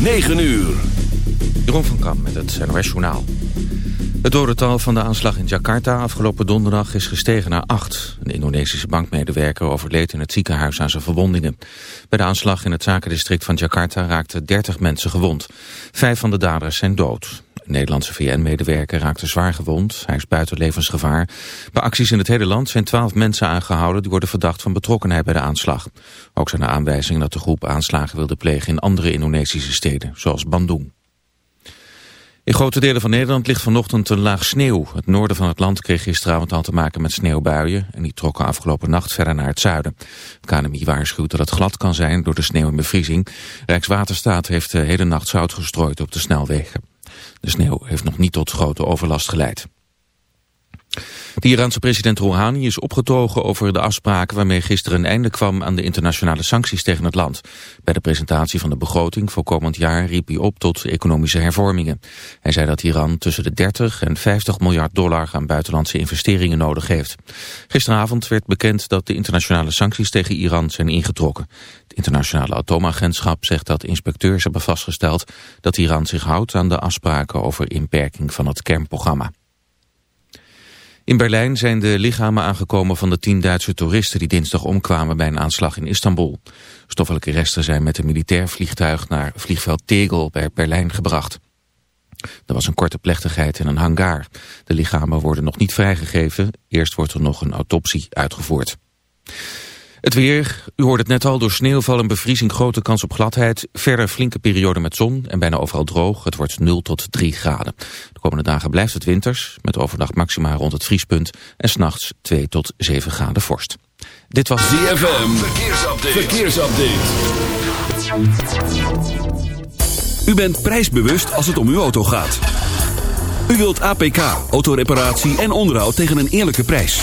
9 uur. Jeroen van Kam met het NOS Journaal. Het dodental van de aanslag in Jakarta afgelopen donderdag is gestegen naar acht. Een Indonesische bankmedewerker overleed in het ziekenhuis aan zijn verwondingen. Bij de aanslag in het zakendistrict van Jakarta raakten 30 mensen gewond. Vijf van de daders zijn dood. Een Nederlandse VN-medewerker raakte zwaar gewond. Hij is buiten levensgevaar. Bij acties in het hele land zijn twaalf mensen aangehouden... die worden verdacht van betrokkenheid bij de aanslag. Ook zijn er aanwijzingen dat de groep aanslagen wilde plegen... in andere Indonesische steden, zoals Bandung. In grote delen van Nederland ligt vanochtend een laag sneeuw. Het noorden van het land kreeg gisteravond al te maken met sneeuwbuien... en die trokken afgelopen nacht verder naar het zuiden. Het KNMI waarschuwt dat het glad kan zijn door de sneeuw en bevriezing. Rijkswaterstaat heeft de hele nacht zout gestrooid op de snelwegen. De sneeuw heeft nog niet tot grote overlast geleid. De Iraanse president Rouhani is opgetogen over de afspraken waarmee gisteren een einde kwam aan de internationale sancties tegen het land. Bij de presentatie van de begroting voor komend jaar riep hij op tot economische hervormingen. Hij zei dat Iran tussen de 30 en 50 miljard dollar aan buitenlandse investeringen nodig heeft. Gisteravond werd bekend dat de internationale sancties tegen Iran zijn ingetrokken. Het internationale atoomagentschap zegt dat inspecteurs hebben vastgesteld dat Iran zich houdt aan de afspraken over inperking van het kernprogramma. In Berlijn zijn de lichamen aangekomen van de tien Duitse toeristen die dinsdag omkwamen bij een aanslag in Istanbul. Stoffelijke resten zijn met een militair vliegtuig naar vliegveld Tegel bij Berlijn gebracht. Er was een korte plechtigheid in een hangar. De lichamen worden nog niet vrijgegeven. Eerst wordt er nog een autopsie uitgevoerd. Het weer, u hoort het net al, door sneeuwval en bevriezing grote kans op gladheid. Verder flinke periode met zon en bijna overal droog. Het wordt 0 tot 3 graden. De komende dagen blijft het winters, met overdag maxima rond het vriespunt. En s'nachts 2 tot 7 graden vorst. Dit was ZFM, verkeersupdate. verkeersupdate. U bent prijsbewust als het om uw auto gaat. U wilt APK, autoreparatie en onderhoud tegen een eerlijke prijs.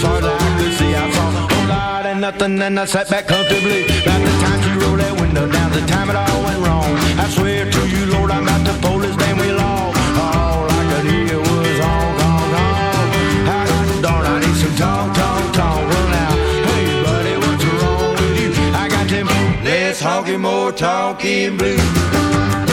as far as I could see. I saw a whole lot of nothing and I sat back comfortably. About the time she rolled that window down, the time it all went wrong. I swear to you, Lord, I'm about to pull this damn wheel off. All I could hear was honk, honk, honk. I, darn, I need some talk, talk, talk. Well, now, hey, buddy, what's wrong with you? I got them less honky, more talking blues.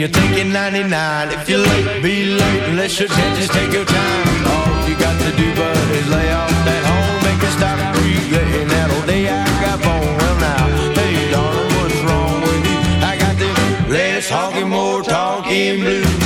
You're thinking 99, if you're late, be late unless your chances take your time. All you got to do, bud, is lay off that horn, make a stop, regretting that old day I got born. Well now, hey darling, what's wrong with you? I got this less honky, more talking blues.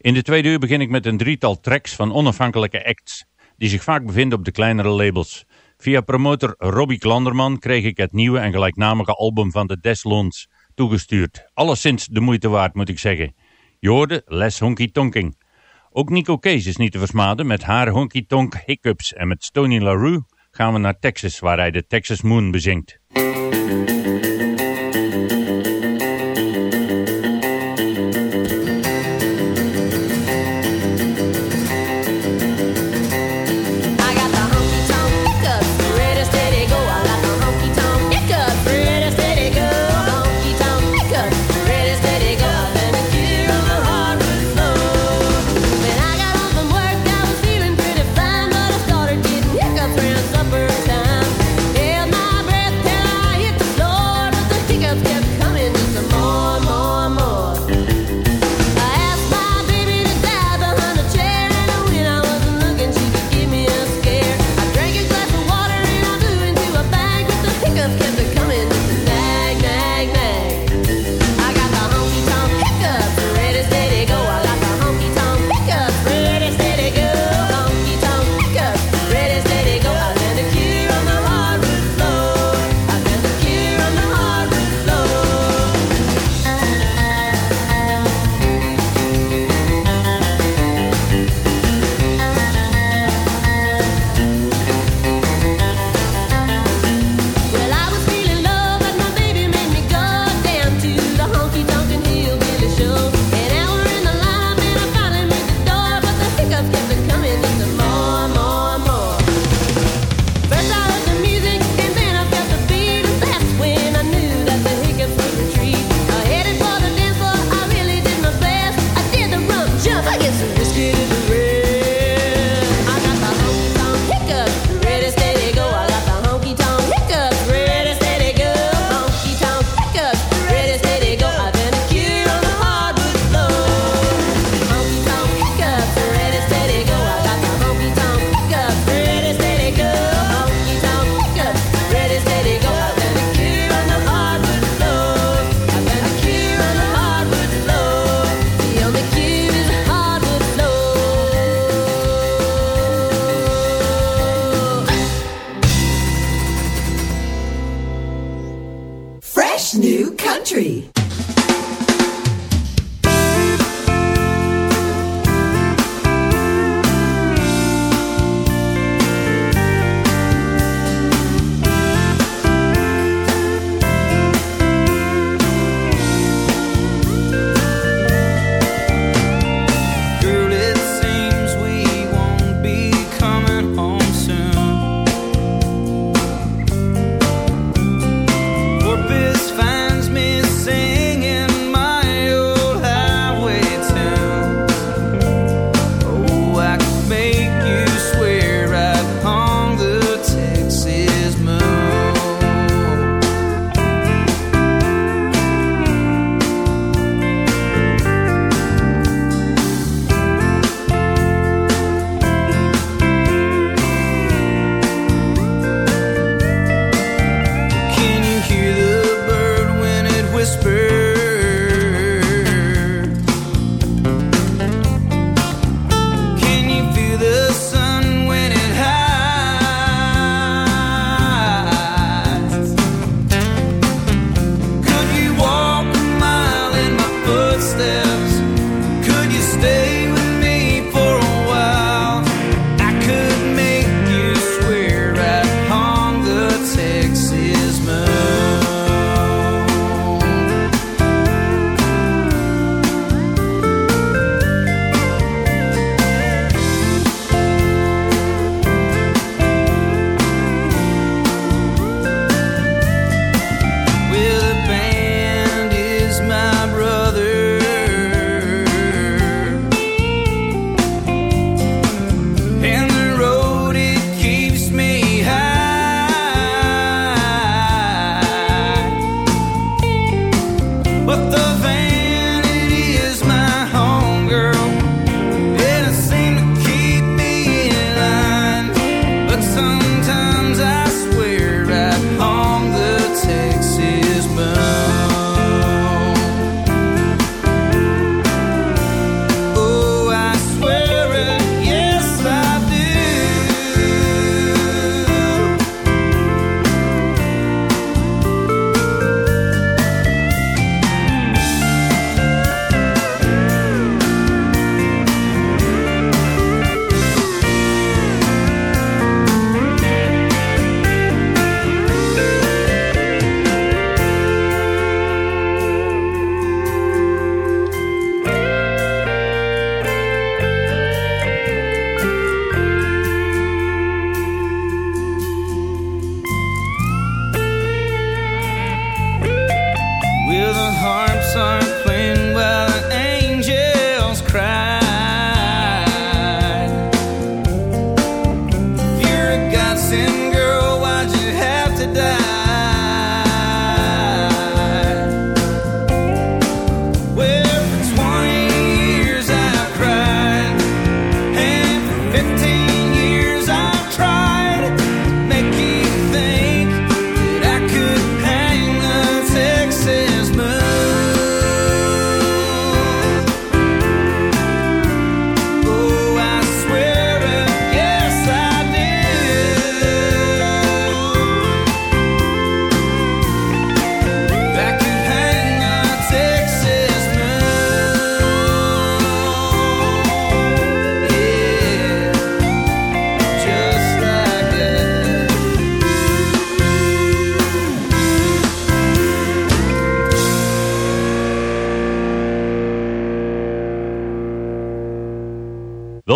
In de tweede uur begin ik met een drietal tracks van onafhankelijke acts, die zich vaak bevinden op de kleinere labels. Via promotor Robbie Klanderman kreeg ik het nieuwe en gelijknamige album van de Deslons toegestuurd. Alleszins de moeite waard moet ik zeggen. Je Les Honky Tonking. Ook Nico Kees is niet te versmaden met haar honky tonk hiccups en met Stony LaRue gaan we naar Texas waar hij de Texas Moon bezingt.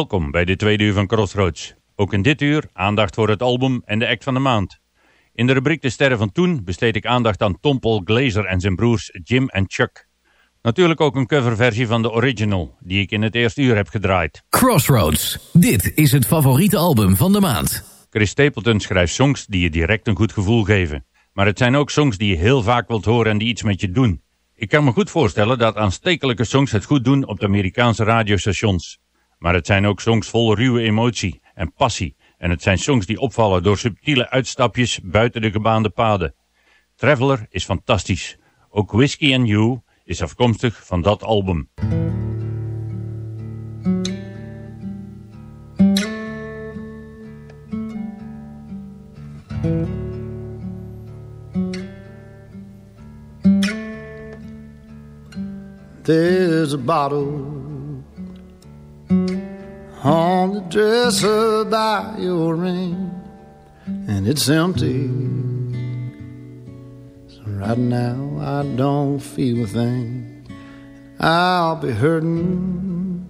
Welkom bij de tweede uur van Crossroads. Ook in dit uur aandacht voor het album en de act van de maand. In de rubriek De Sterren van Toen besteed ik aandacht aan Tom Paul Glazer en zijn broers Jim en Chuck. Natuurlijk ook een coverversie van de original, die ik in het eerste uur heb gedraaid. Crossroads. Dit is het favoriete album van de maand. Chris Stapleton schrijft songs die je direct een goed gevoel geven. Maar het zijn ook songs die je heel vaak wilt horen en die iets met je doen. Ik kan me goed voorstellen dat aanstekelijke songs het goed doen op de Amerikaanse radiostations. Maar het zijn ook songs vol ruwe emotie en passie. En het zijn songs die opvallen door subtiele uitstapjes buiten de gebaande paden. Traveler is fantastisch. Ook Whiskey and You is afkomstig van dat album. There's a bottle on the dresser by your ring, and it's empty. So right now I don't feel a thing. I'll be hurting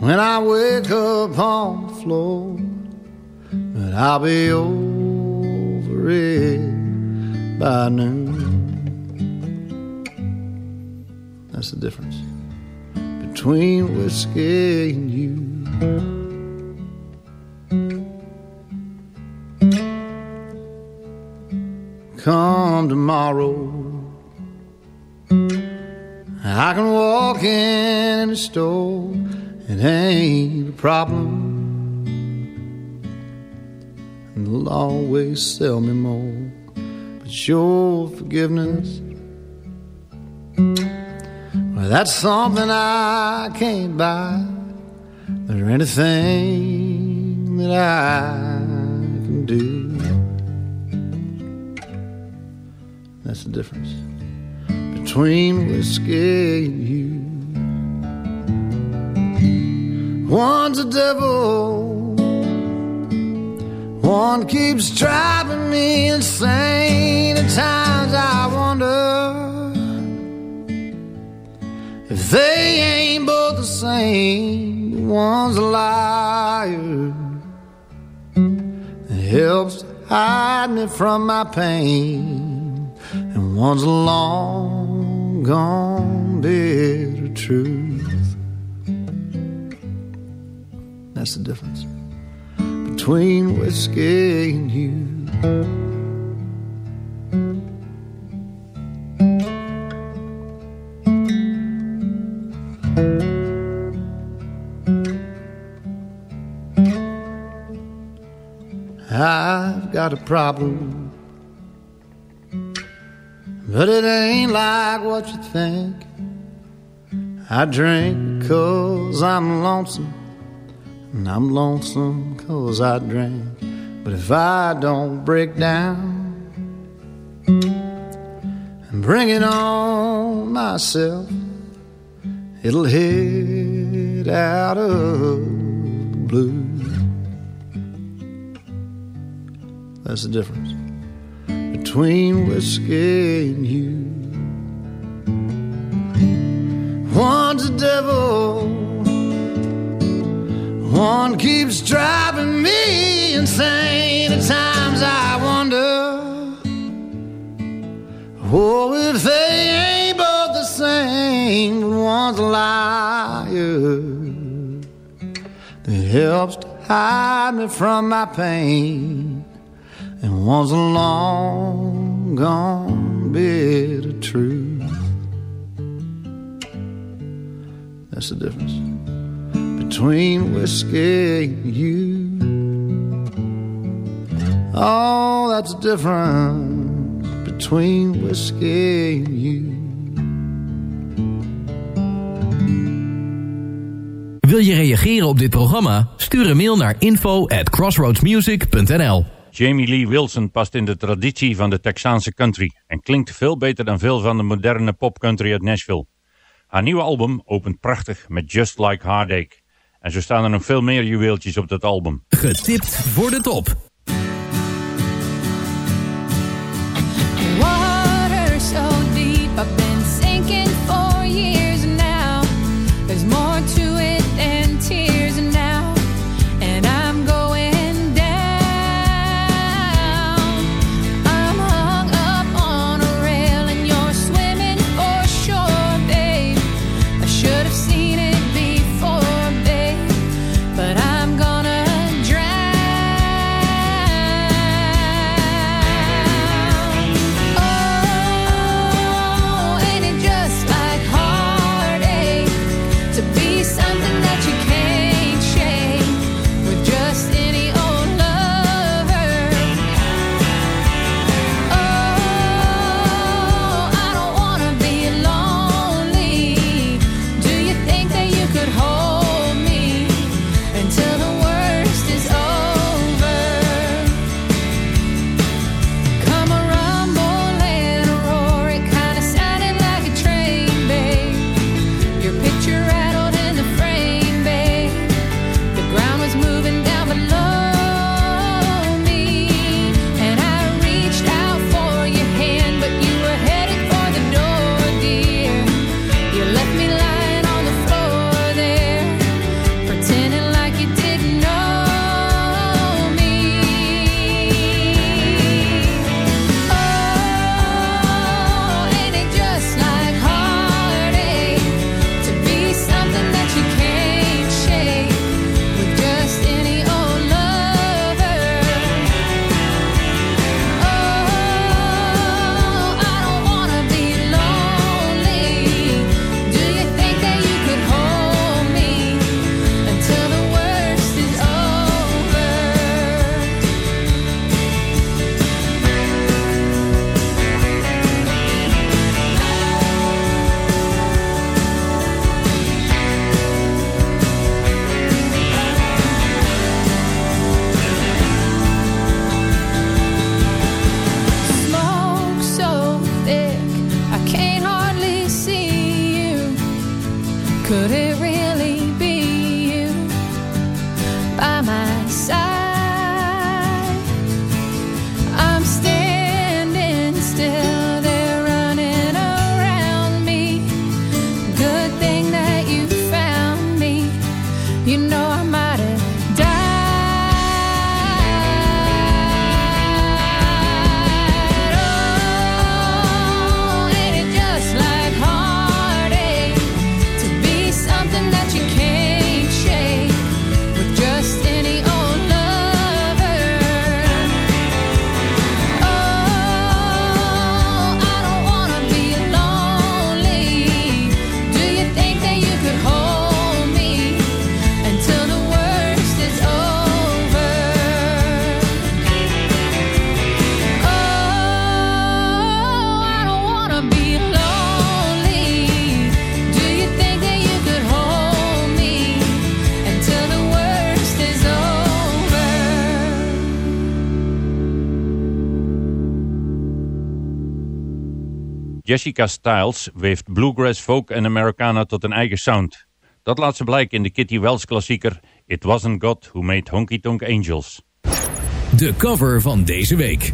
when I wake up on the floor, but I'll be over it by noon. That's the difference between whiskey and you. Come tomorrow, I can walk in the store. It ain't a problem. And they'll always sell me more. But your forgiveness well, that's something I can't buy. Or anything that I can do. That's the difference between whiskey and you. One's a devil, one keeps driving me insane. At times I wonder. They ain't both the same, one's a liar that helps hide me from my pain, and one's a long gone bitter truth. That's the difference between whiskey and you. Got a problem, but it ain't like what you think. I drink because I'm lonesome, and I'm lonesome because I drink. But if I don't break down and bring it on myself, it'll hit out of blue. That's the difference between whiskey and you. One's a devil, one keeps driving me insane. At times I wonder, oh, if they ain't both the same, one's a liar that helps to hide me from my pain and was a long gone bit of truth. That's the difference between whiskey and you. Oh, that's the difference between whiskey and you. Wil je reageren op dit programma? Stuur een mail naar info at crossroadsmusic.nl Jamie Lee Wilson past in de traditie van de Texaanse country en klinkt veel beter dan veel van de moderne popcountry uit Nashville. Haar nieuwe album opent prachtig met Just Like Heartache. En zo staan er nog veel meer juweeltjes op dat album. Getipt voor de top. Jessica Styles weeft bluegrass, folk en Americana tot een eigen sound. Dat laat ze blijken in de Kitty Wells klassieker It Wasn't God Who Made Honky Tonk Angels. De cover van deze week.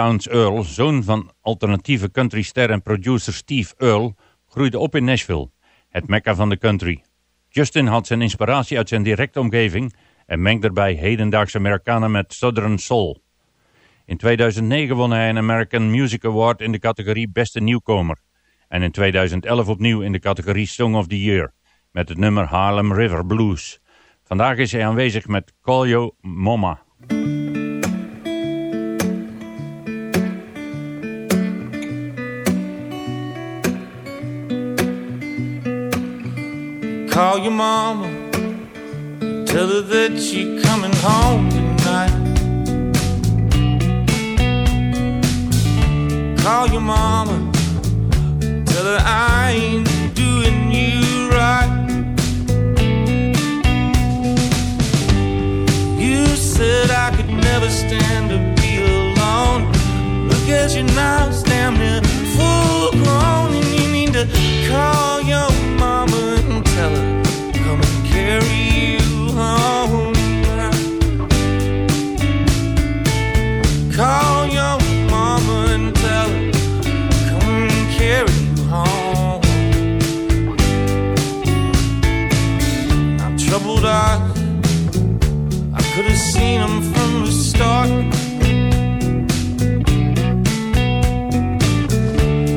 Towns Earl, zoon van alternatieve countryster en producer Steve Earle, groeide op in Nashville, het mekka van de country. Justin had zijn inspiratie uit zijn directe omgeving en mengt daarbij hedendaagse Amerikanen met Southern Soul. In 2009 won hij een American Music Award in de categorie Beste Nieuwkomer. En in 2011 opnieuw in de categorie Song of the Year met het nummer Harlem River Blues. Vandaag is hij aanwezig met Call You Mama. Call your mama, tell her that you're coming home tonight. Call your mama, tell her I ain't doing you right. You said I could never stand to be alone. Look at you now, near full grown, and you need to call your the start.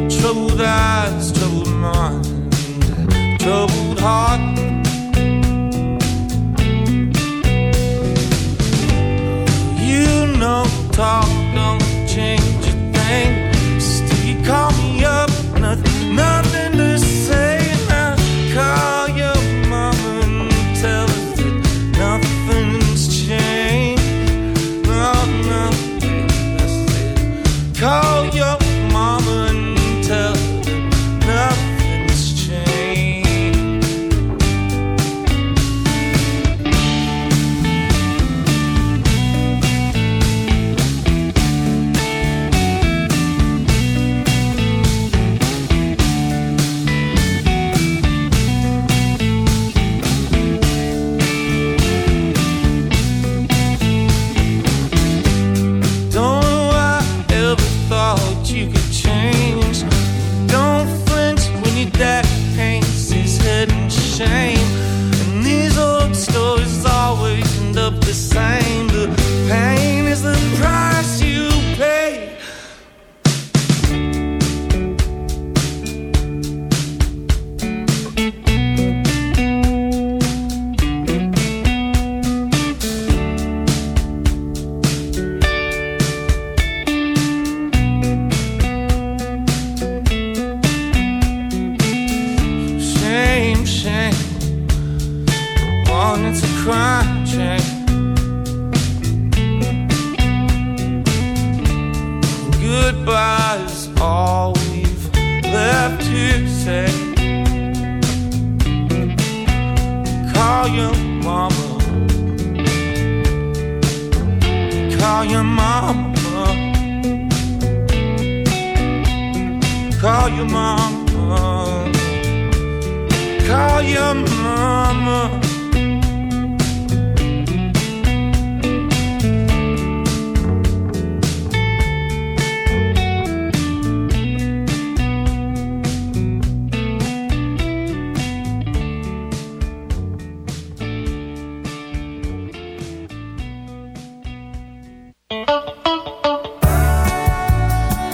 Troubled eyes, troubled mind, troubled heart. Talk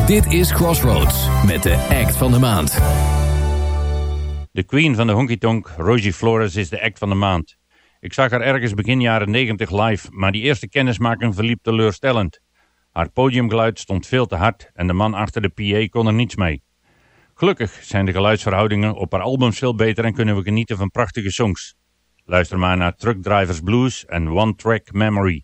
Dit is Crossroads met de act van de maand. De queen van de honky tonk, Rosie Flores, is de act van de maand. Ik zag haar ergens begin jaren 90 live, maar die eerste kennismaking verliep teleurstellend. Haar podiumgeluid stond veel te hard en de man achter de PA kon er niets mee. Gelukkig zijn de geluidsverhoudingen op haar albums veel beter en kunnen we genieten van prachtige songs. Luister maar naar Truck Drivers Blues en One Track Memory.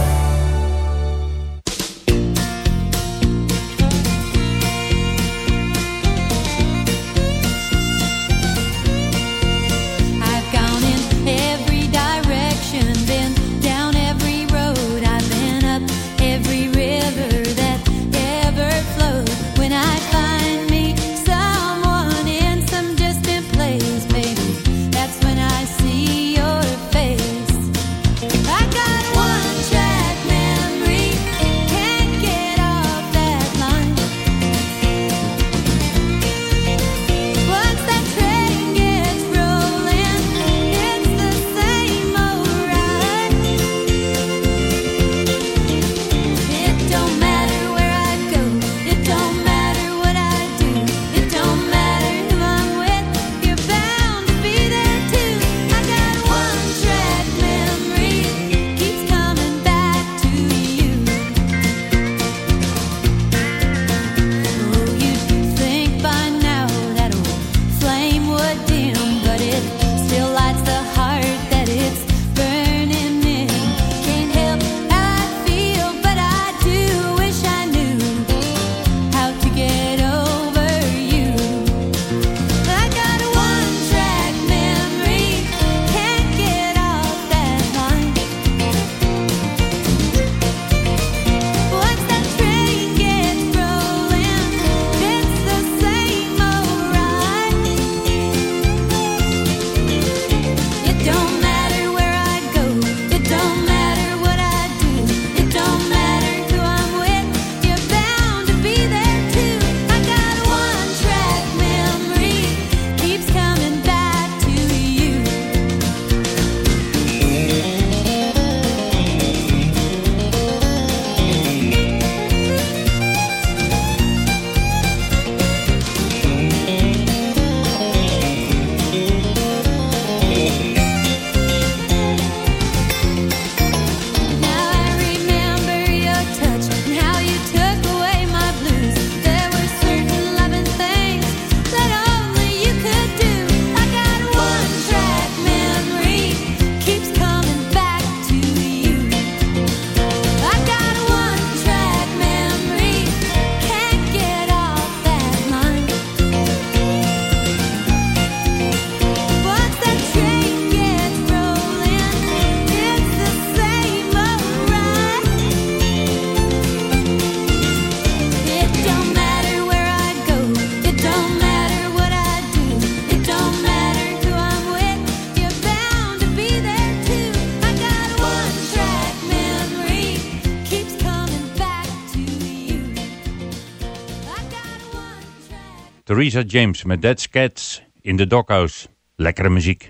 Theresa James met Dead Cats in the Dockhouse, Lekkere muziek.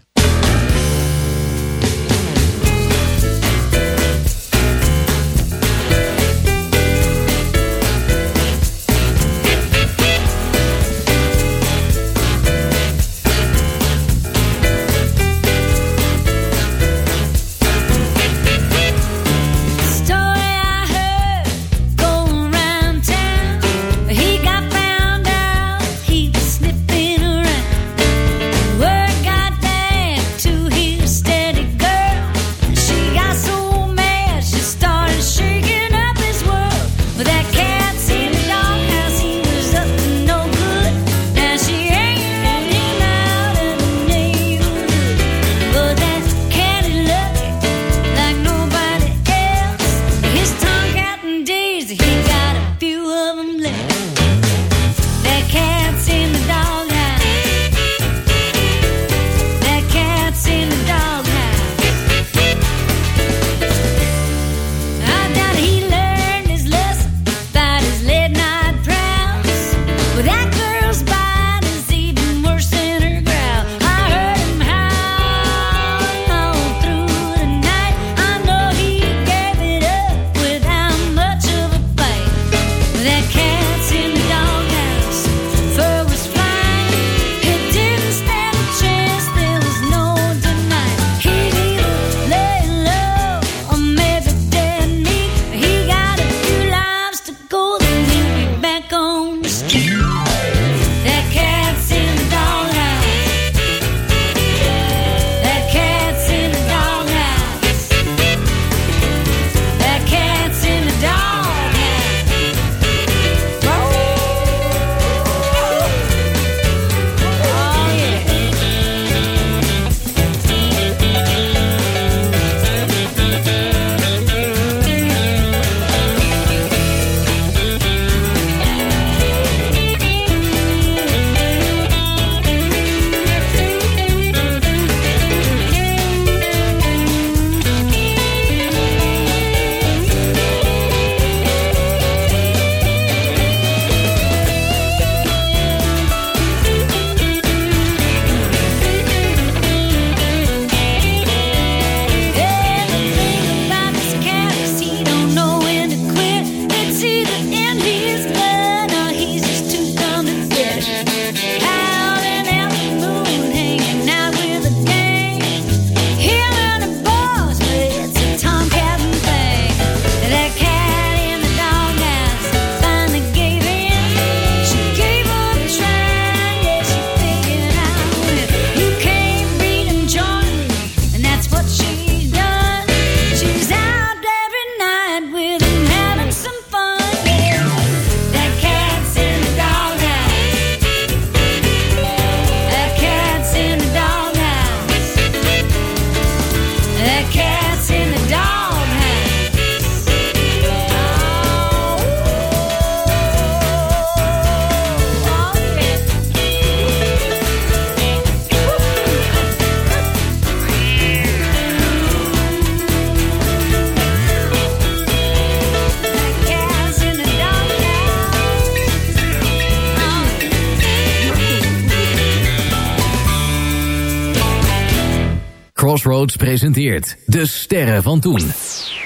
Presenteert De Sterren van Toen.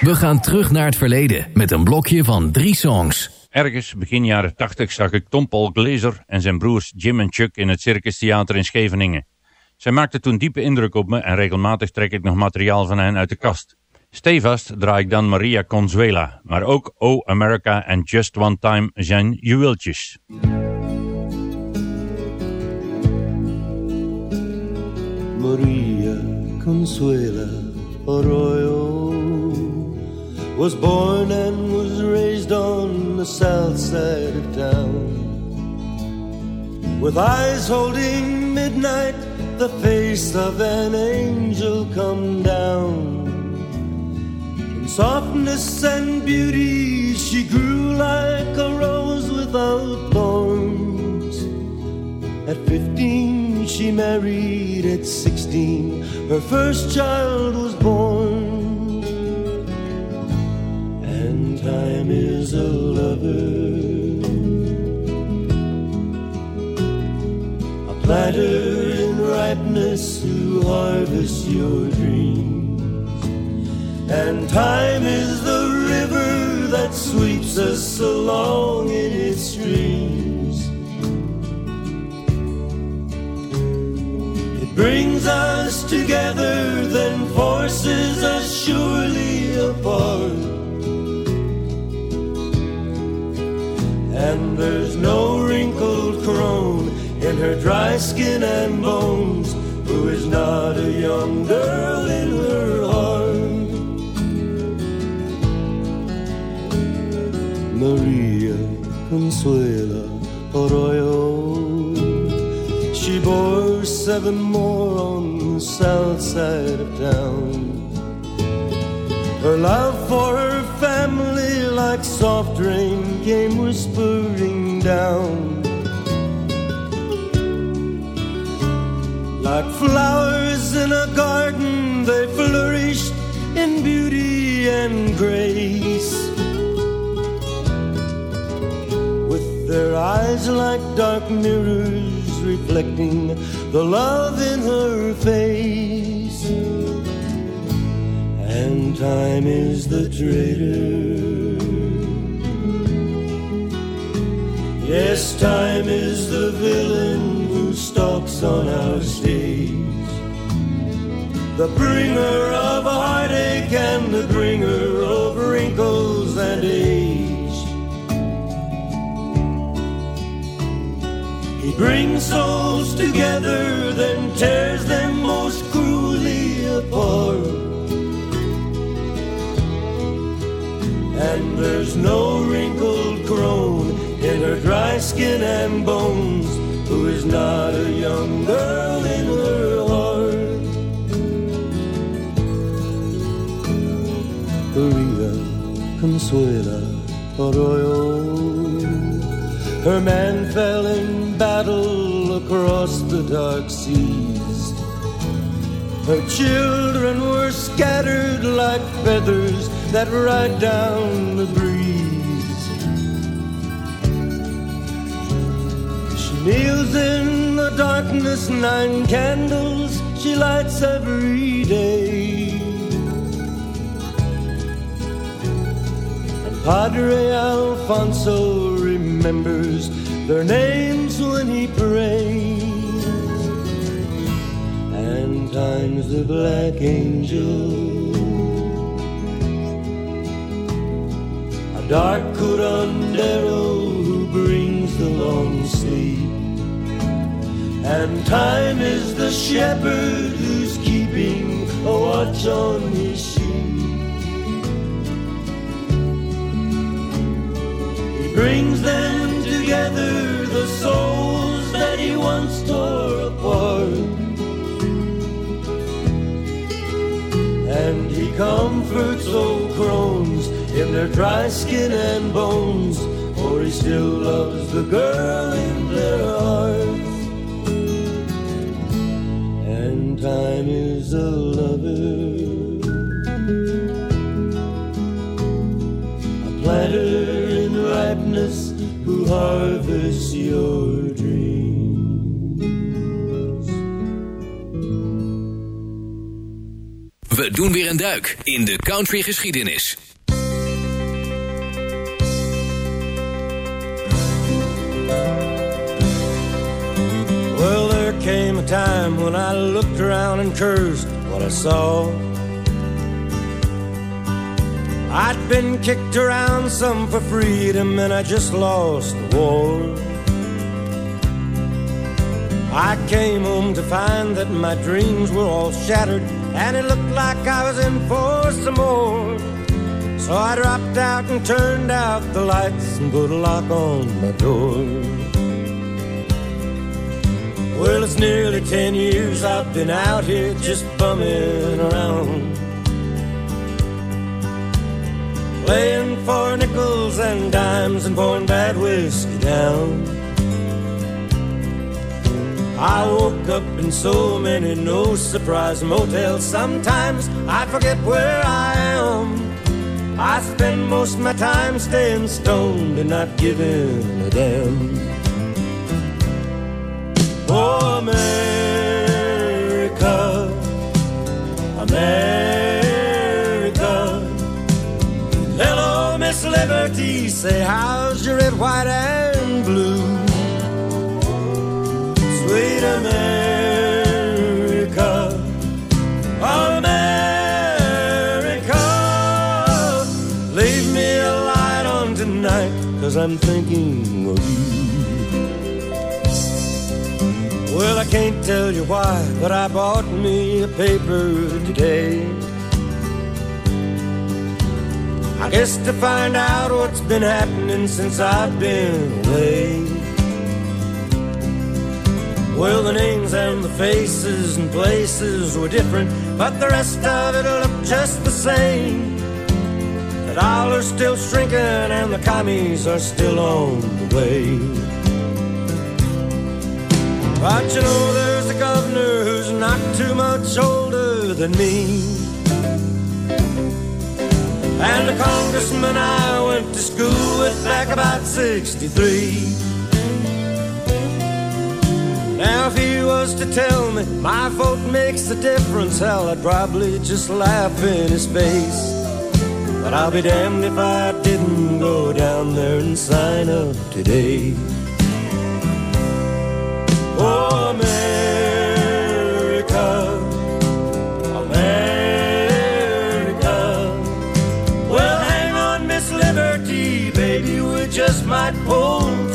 We gaan terug naar het verleden met een blokje van drie songs. Ergens begin jaren 80 zag ik Tom Paul Glazer en zijn broers Jim en Chuck in het Circus Theater in Scheveningen. Zij maakten toen diepe indruk op me en regelmatig trek ik nog materiaal van hen uit de kast. Stevast draai ik dan Maria Consuela, maar ook Oh America en Just One Time zijn juweeltjes. Maria Consuela Arroyo was born and was raised on the south side of town. With eyes holding midnight, the face of an angel come down. In softness and beauty, she grew like a rose without thorns. At 15, she married. At 16, her first child was born. And time is a lover, a planter in ripeness to harvest your dreams. And time is the river that sweeps us along in its streams. Us together, then forces us surely apart. And there's no wrinkled crone in her dry skin and bones who is not a young girl in her heart. Maria Consuela Arroyo. She bore seven south side of town. Her love for her family, like soft rain, came whispering down. Like flowers in a garden, they flourished in beauty and grace. With their eyes like dark mirrors reflecting the love in her face. And time is the traitor. Yes, time is the villain who stalks on our stage. The bringer of a heartache and the bringer brings souls together, then tears them most cruelly apart. And there's no wrinkled crone in her dry skin and bones who is not a young girl in her heart. Maria Consuela Arroyo. Her man fell in battle across the dark seas. Her children were scattered like feathers that ride down the breeze. She kneels in the darkness, nine candles she lights every day. And Padre Alfonso remembers their names when he prays. And time's the black angel. A dark curandero who brings the long sleep. And time is the shepherd who's keeping a watch on his sheep. He brings them together, the souls that he once tore apart. And he comforts old crones in their dry skin and bones, for he still loves the girl in their hearts. Duik in de country. Well, there came a time when I looked around and cursed what I saw. I'd been kicked around some for freedom and I just lost the war. I came home to find that my dreams were all shattered and it looked like I was in for some more. So I dropped out and turned out the lights and put a lock on my door. Well, it's nearly ten years I've been out here just bumming around. Playing for nickels and dimes and pouring bad whiskey down. I woke up in so many no surprise motels. Sometimes I forget where I am. I spend most of my time staying stoned and not giving a damn. Oh, America, America. Hello, Miss Liberty. Say, how's your red, white, and cause I'm thinking of you. Well, I can't tell you why, but I bought me a paper today. I guess to find out what's been happening since I've been away. Well, the names and the faces and places were different, but the rest of it looked just the same. Dollar's still shrinking and the commies are still on the way. But you know there's a governor who's not too much older than me. And a congressman I went to school with back about 63. Now if he was to tell me my vote makes a difference, hell, I'd probably just laugh in his face. But I'll be damned if I didn't go down there and sign up today. Oh, America, America. Well, hang on, Miss Liberty, baby, we just might pull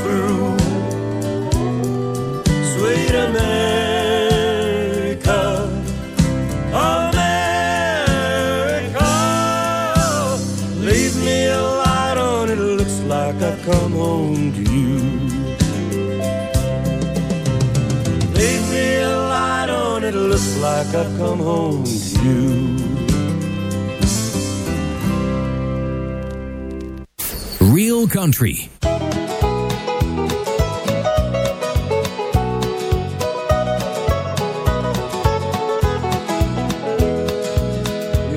like I've come home to you. Real Country.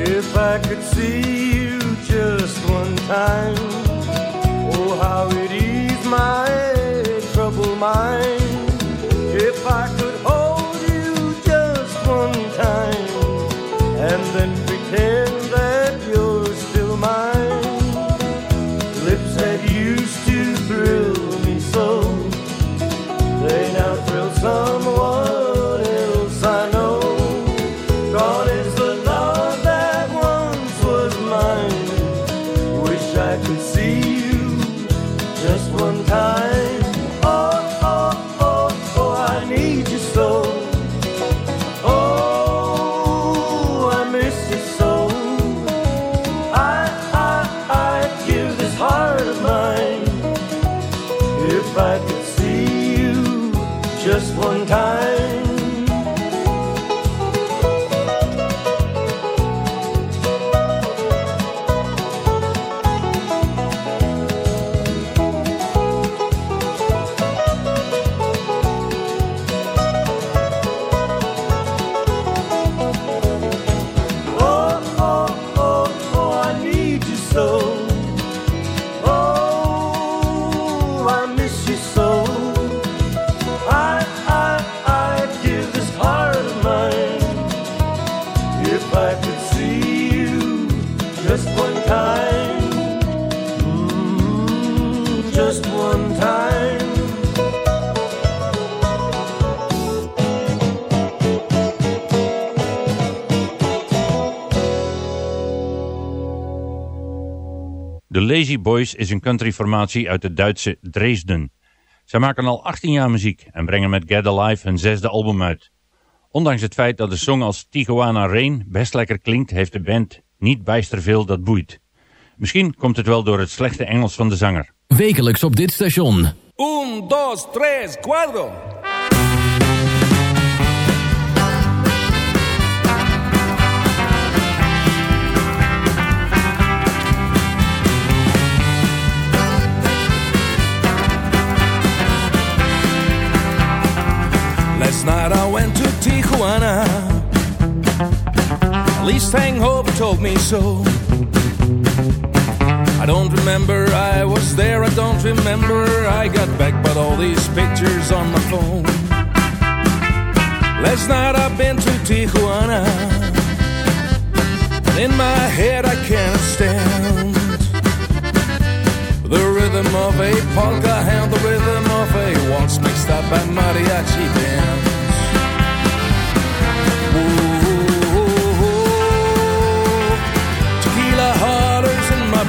If I could see you just one time, De Lazy Boys is een countryformatie uit het Duitse Dresden. Zij maken al 18 jaar muziek en brengen met Get Alive hun zesde album uit. Ondanks het feit dat de song als Tijuana Rain best lekker klinkt, heeft de band niet bijster veel dat boeit. Misschien komt het wel door het slechte Engels van de zanger. Wekelijks op dit station. Un, dos, tres, cuatro. Last night I went to Tijuana. At least Hangover told me so. I don't remember I was there, I don't remember I got back, but all these pictures on my phone. Last night I've been to Tijuana, and in my head I can't stand the rhythm of a polka and the rhythm of a waltz mixed up by mariachi bands.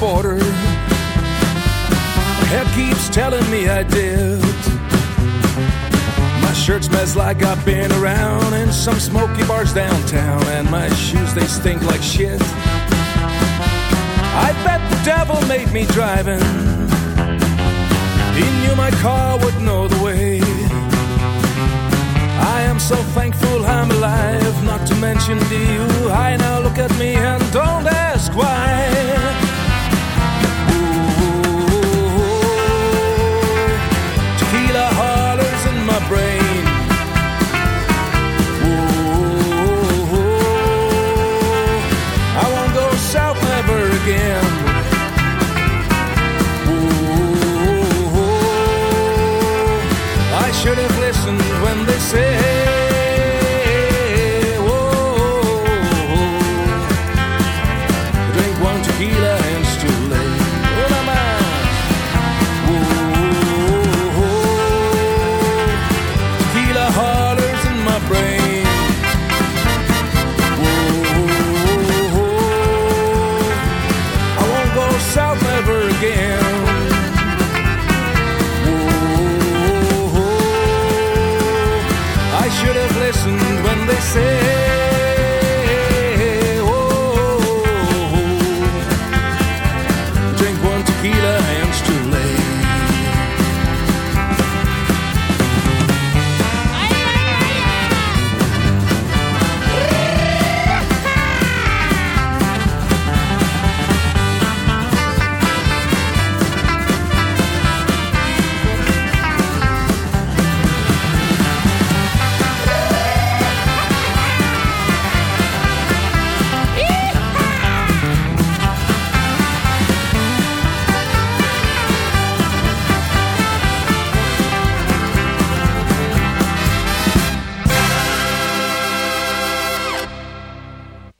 border. My head keeps telling me I did. My shirt smells like I've been around in some smoky bars downtown, and my shoes they stink like shit. I bet the devil made me driving. He knew my car would know the way. I am so thankful I'm alive, not to mention you. I now look at me and don't ask why.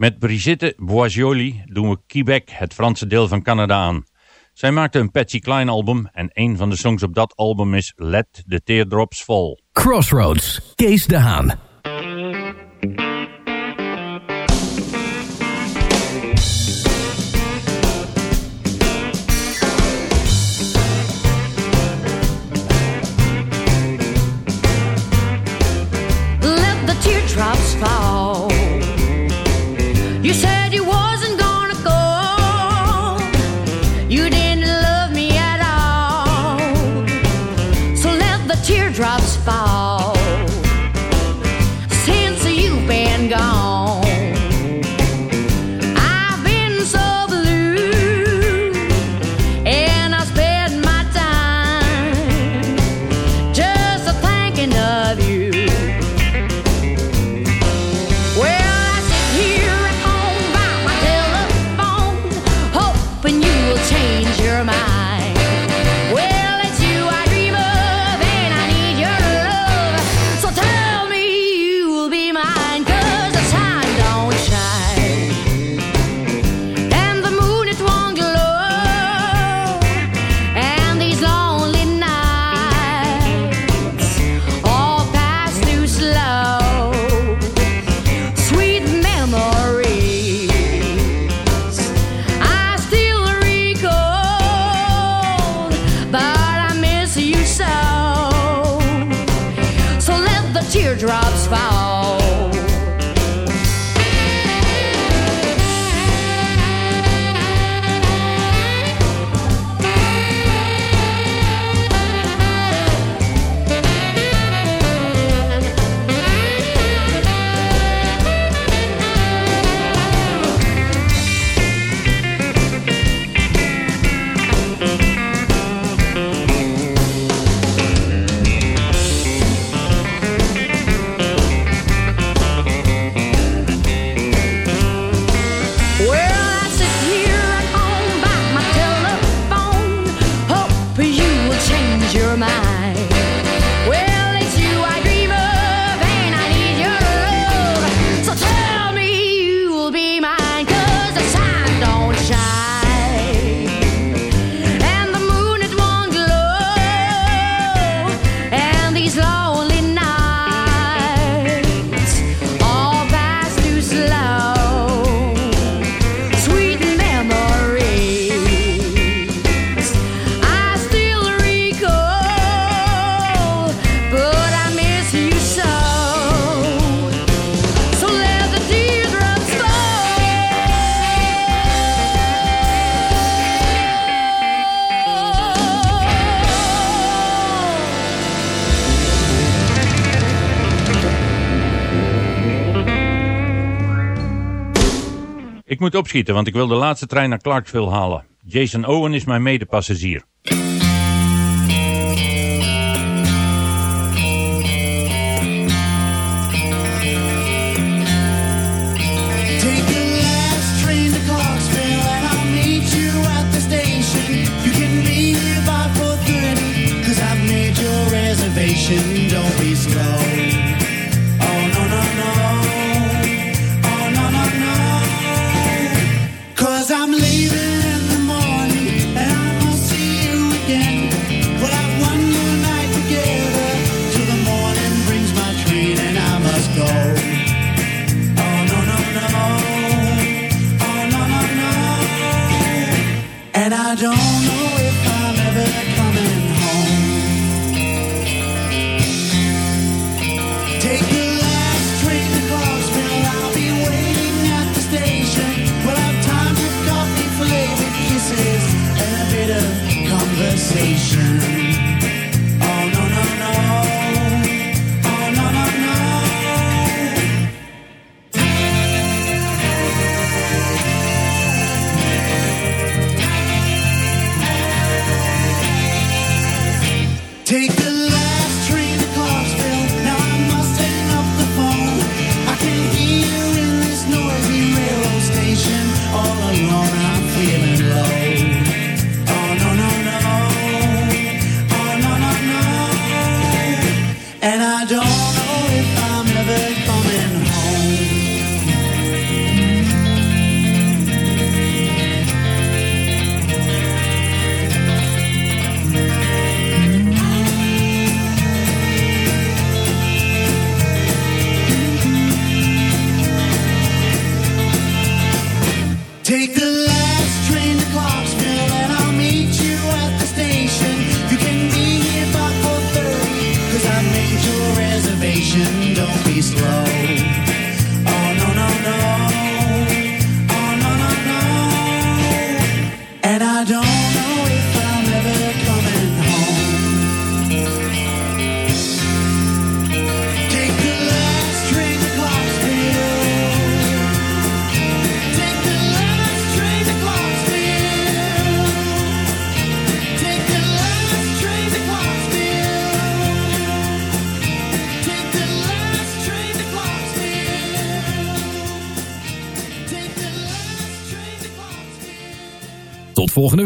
Met Brigitte Boisjoli doen we Quebec, het Franse deel van Canada aan. Zij maakte een Patsy Cline album en een van de songs op dat album is Let the Teardrops Fall. Crossroads, Kees de Haan. moet opschieten, want ik wil de laatste trein naar Clarksville halen. Jason Owen is mijn medepassagier.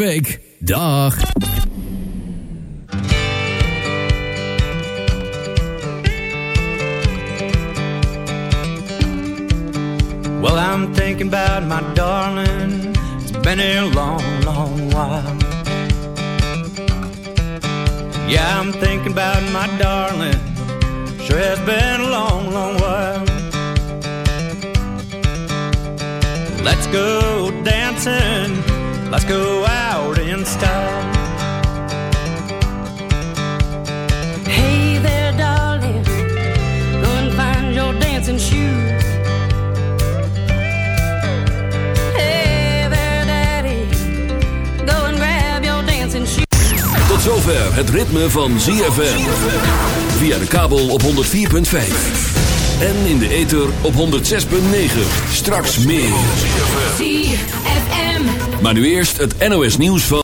Week. Dag. Well, I'm thinking about my darling. It's been a long, long while. Yeah, I'm thinking about my darling. Sure has been a long, long while. Let's go dancing. Let's go out Hey there, darling. Go and find your dancing shoes. Hey there, daddy. Go and grab your dancing shoes. Tot zover het ritme van ZFM. Via de kabel op 104.5. En in de ether op 106.9. Straks meer. ZFM. Maar nu eerst het NOS nieuws van...